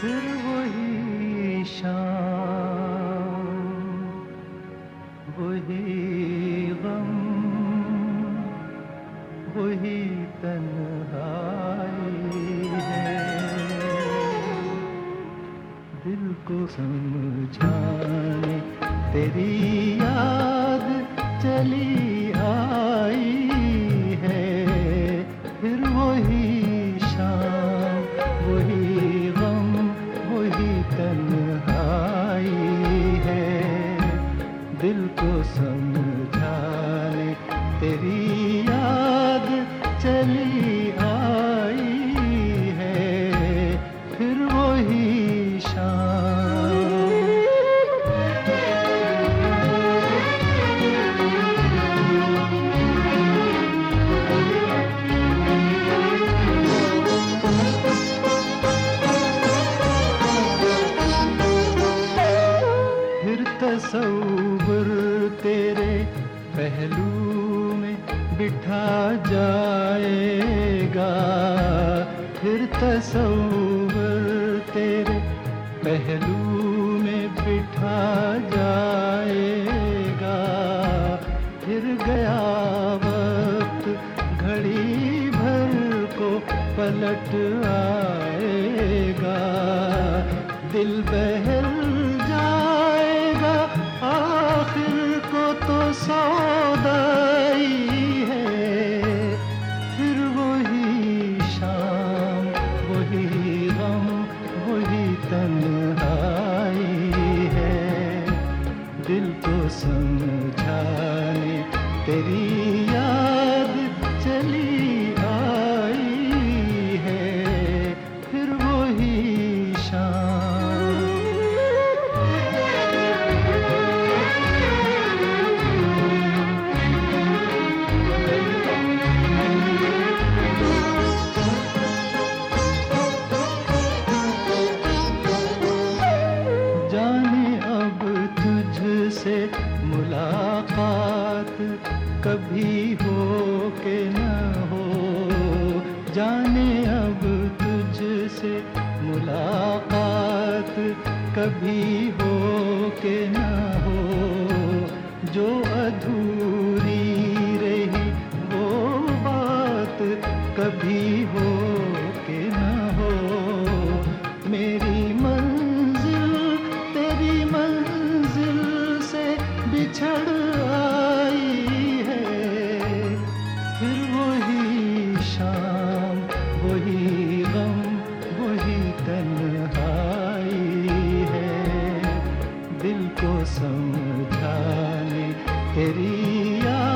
फिर वही शाम, वही गम, वही तन्हाई है। दिल को समझाने तेरी याद चली आई। तन्हाई है। दिल को समझाने तेरी याद चली तस्वुर तेरे पहलू में बिठा जाएगा। फिर तस्वुर तेरे पहलू में बिठा जाएगा। फिर गया वक्त घड़ी भर को पलट आएगा। दिल बहल सौदाई है फिर वही शाम वही गम वही तन्हाई है। दिल को समझाने तेरी कभी हो के न हो। जाने अब तुझसे मुलाकात कभी हो के न हो। जो अधूरी तेरी याद चली